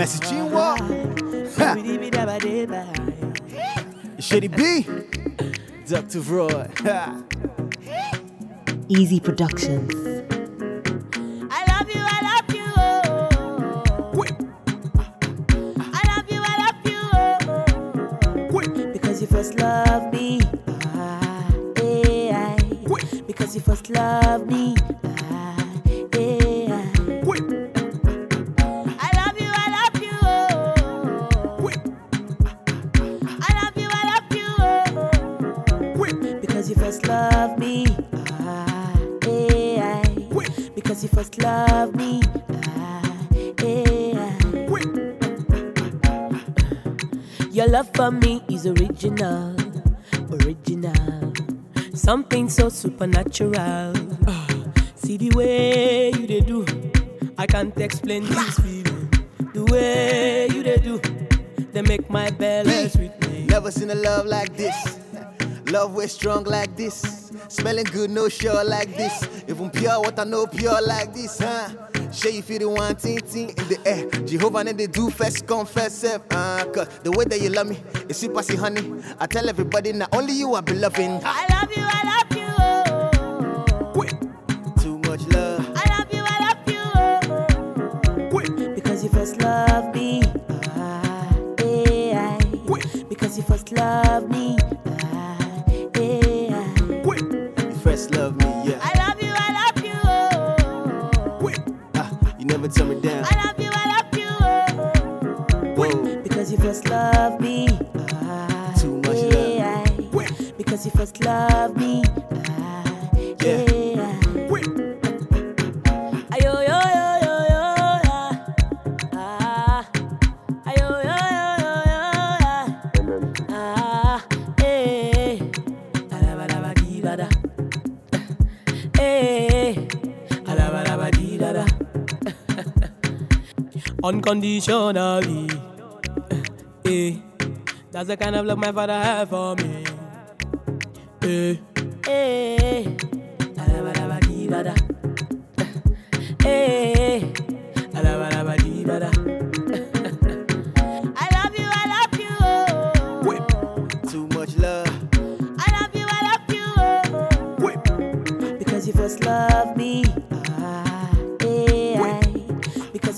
Messaging wall. Ha. Shady B. Dr. Roy. Ha. Easy Productions. I love you, I love you. Oh. I love you, I love you. Oh. Because you first love me. Ah, eh, aye. Because you first love me. Because you first love me. Ah, eh, aye. Because you first love me. Ah, eh, aye. Your love for me is original, original. Something so supernatural. See the way you they do, I can't explain this feeling. The way you they do, they make my belly sweet me. Never seen a love like this. Love way strong like this. Smelling good, no sure like this. Even pure water, no pure like this, huh? Sure you feel the one ting ting in the air. Jehovah and they do first confess self. Uh, cause the way that you love me, it's sweet passy honey. I tell everybody not only you I be loving. I love you, I love you. Oh. Too much love. I love you, I love you. Oh. Because you first love me. Ah, aye. Because you first love me. Turn me down. I love you, I love you. Oh. Whoa. Because you first love me. Ah, Too much eh, love. aye. Because you first love me. Ah, Yeah. aye. Ayo, yo, yo, yo, yo, yeah. Ah. Unconditionally. Eh. That's the kind of love my father had for me. Eh. Eh. Alabadabadibada. Eh. Alabadabadibada. I love you,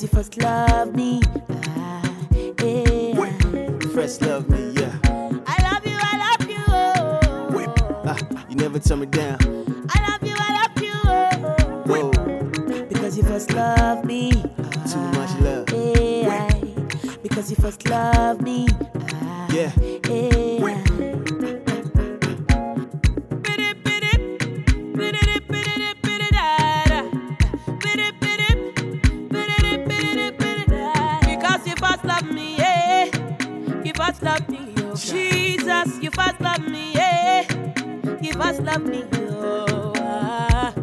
you first love me. Ah, aye. You first love me, yeah. I love you, I love you. Oh. Ah, you never turn me down. I love you, I love you. Oh. Whoa. Because you first love me. Too much love. Eh, aye. Because you first love me. Ah, Yeah. eh, first love me, oh Jesus, you first love me, yeah. You first love me, oh. Ah.